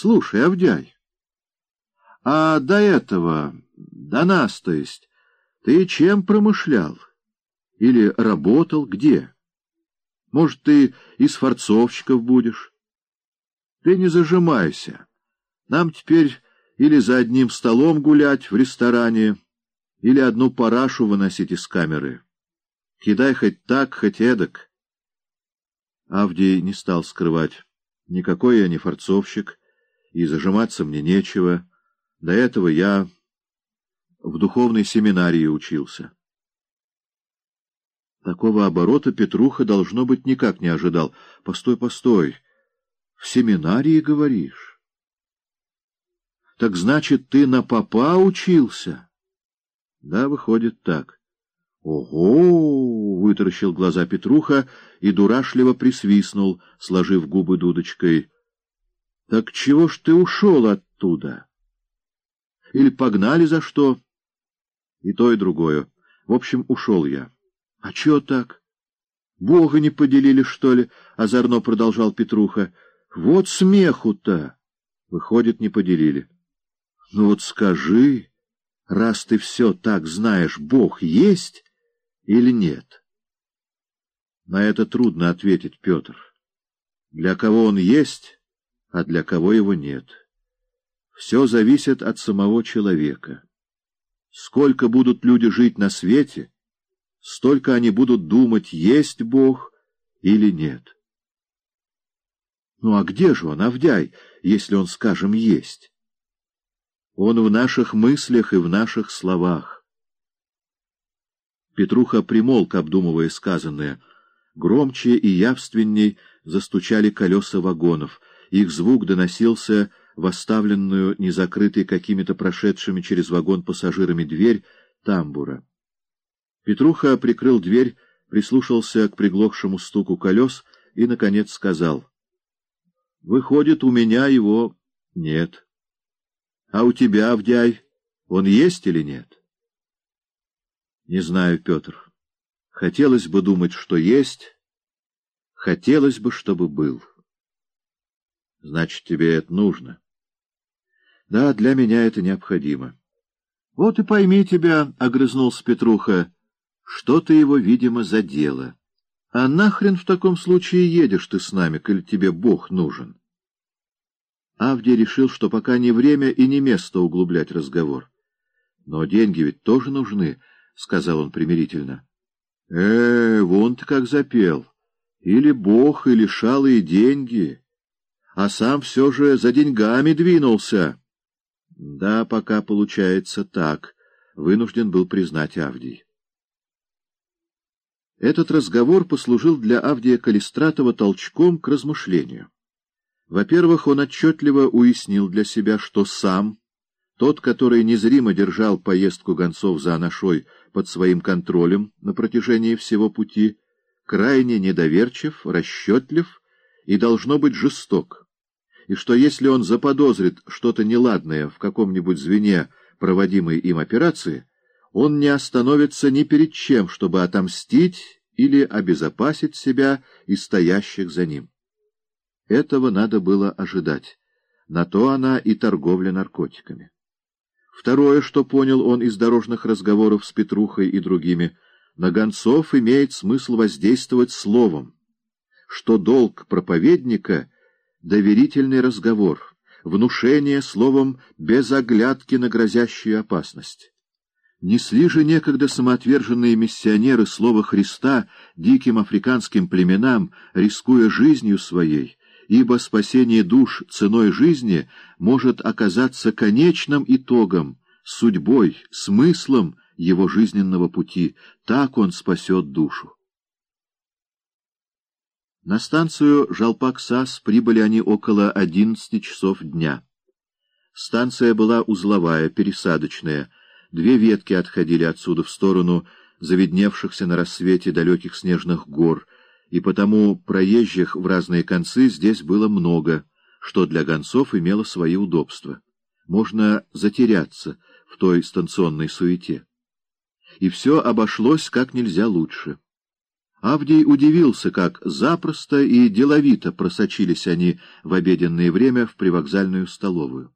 Слушай, Авдяй, а до этого, до нас, то есть, ты чем промышлял? Или работал где? Может, ты из форцовщиков будешь? Ты не зажимайся. Нам теперь или за одним столом гулять в ресторане, или одну парашу выносить из камеры. Кидай хоть так, хоть эдак. Авдий не стал скрывать. Никакой я не форцовщик, и зажиматься мне нечего. До этого я в духовной семинарии учился. Такого оборота Петруха, должно быть, никак не ожидал. Постой, постой. В семинарии, говоришь? Так значит, ты на попа учился? Да, выходит так. Ого! — вытаращил глаза Петруха и дурашливо присвистнул, сложив губы дудочкой. — Так чего ж ты ушел оттуда? Или погнали за что? И то, и другое. В общем, ушел я. — А чё так? — Бога не поделили, что ли? — озорно продолжал Петруха. — Вот смеху-то! Выходит, не поделили. — Ну вот скажи, раз ты все так знаешь, Бог есть или нет? На это трудно ответить, Петр. Для кого он есть, а для кого его нет. Все зависит от самого человека. Сколько будут люди жить на свете — столько они будут думать, есть Бог или нет. Ну а где же он, Авдяй, если он, скажем, есть? Он в наших мыслях и в наших словах. Петруха примолк, обдумывая сказанное. Громче и явственней застучали колеса вагонов. Их звук доносился в оставленную, незакрытой какими-то прошедшими через вагон пассажирами дверь тамбура. Петруха прикрыл дверь, прислушался к приглохшему стуку колес и, наконец, сказал. — Выходит, у меня его нет. — А у тебя, Авдяй, он есть или нет? — Не знаю, Петр. Хотелось бы думать, что есть. Хотелось бы, чтобы был. — Значит, тебе это нужно. — Да, для меня это необходимо. — Вот и пойми тебя, — огрызнулся Петруха, — что-то его, видимо, задело. А нахрен в таком случае едешь ты с нами, коль тебе Бог нужен? Авдий решил, что пока не время и не место углублять разговор. Но деньги ведь тоже нужны, — сказал он примирительно. — Э, вон ты как запел. Или Бог, или шалые деньги. А сам все же за деньгами двинулся. Да, пока получается так, — вынужден был признать Авдий. Этот разговор послужил для Авдия Калистратова толчком к размышлению. Во-первых, он отчетливо уяснил для себя, что сам, тот, который незримо держал поездку гонцов за Анашой под своим контролем на протяжении всего пути, крайне недоверчив, расчетлив и должно быть жесток, и что если он заподозрит что-то неладное в каком-нибудь звене проводимой им операции, он не остановится ни перед чем, чтобы отомстить или обезопасить себя и стоящих за ним. Этого надо было ожидать. На то она и торговля наркотиками. Второе, что понял он из дорожных разговоров с Петрухой и другими, на гонцов имеет смысл воздействовать словом, что долг проповедника — доверительный разговор, внушение словом без оглядки на грозящую опасность. Несли же некогда самоотверженные миссионеры Слова Христа диким африканским племенам, рискуя жизнью своей, ибо спасение душ ценой жизни может оказаться конечным итогом, судьбой, смыслом его жизненного пути. Так он спасет душу. На станцию Жалпак-САС прибыли они около одиннадцати часов дня. Станция была узловая, пересадочная — Две ветки отходили отсюда в сторону заведневшихся на рассвете далеких снежных гор, и потому проезжих в разные концы здесь было много, что для гонцов имело свои удобства. Можно затеряться в той станционной суете. И все обошлось как нельзя лучше. Авдий удивился, как запросто и деловито просочились они в обеденное время в привокзальную столовую.